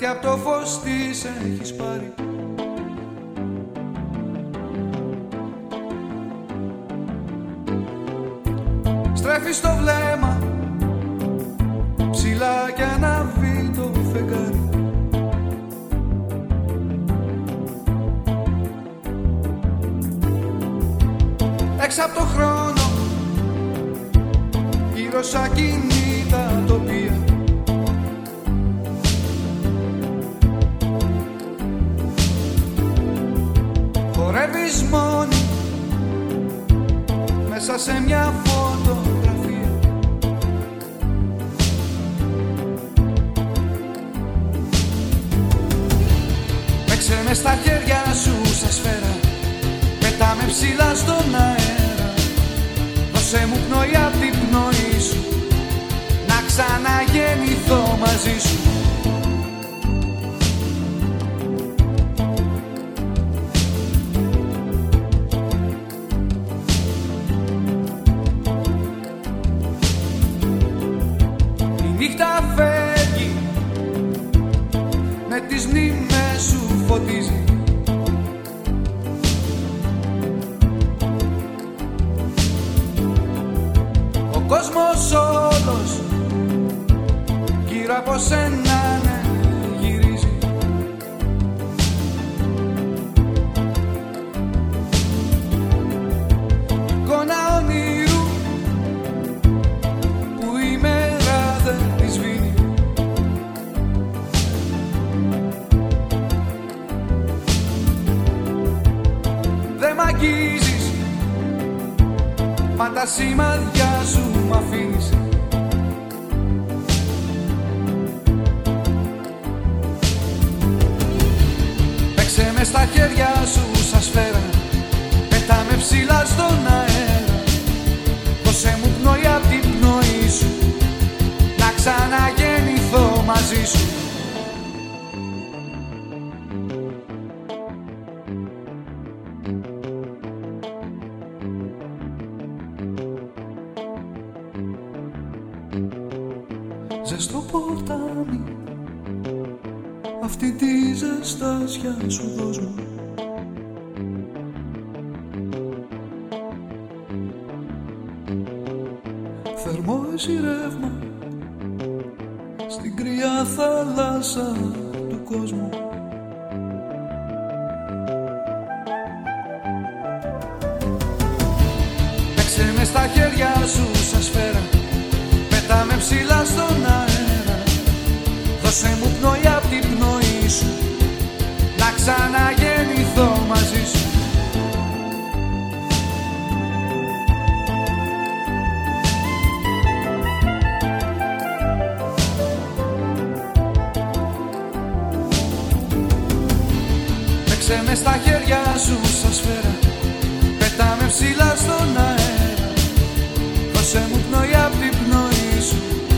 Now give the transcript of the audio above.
Κάτι από το φως της έχεις πάρει. Στρέφεις το βλέμμα Ψηλά και αναβεί το φεγγάρι. Έξω από το χρόνο Γύρω σαν Μέσα σε μια φωτογραφία. Παίξε με στα χέρια σου σαν σφαίρα Πετάμε ψηλά στον αέρα. Δώσε μου πνοή απ' την πνοή σου Να ξαναγεννηθώ μαζί σου νύχτα φεύγει Με τις μνήμες σου φωτίζει. Ο κόσμος όλος Γύρω από σένα αγγίζεις. Μα τα σημαδιά σου μ' αφήνεις. Παίξε μες στα χέρια σου σαν σφαίρα. Πετάμε ψηλά στον αέρα. Δώσε μου πνοή απ' την πνοή σου. Να ξαναγεννηθώ μαζί σου Ζεστό ποτάμι Αυτή τη ζεστάσια σου δώσ' μου Θερμό εσύ ρεύμα. Στην κρυά θάλασσα του κόσμου. Παίξε μες στα χέρια Κλείσε μες στα χέρια σου σαν σφαίρα. Πετάμε ψηλά στον αέρα. Δώσε μου πνοή απ' σου.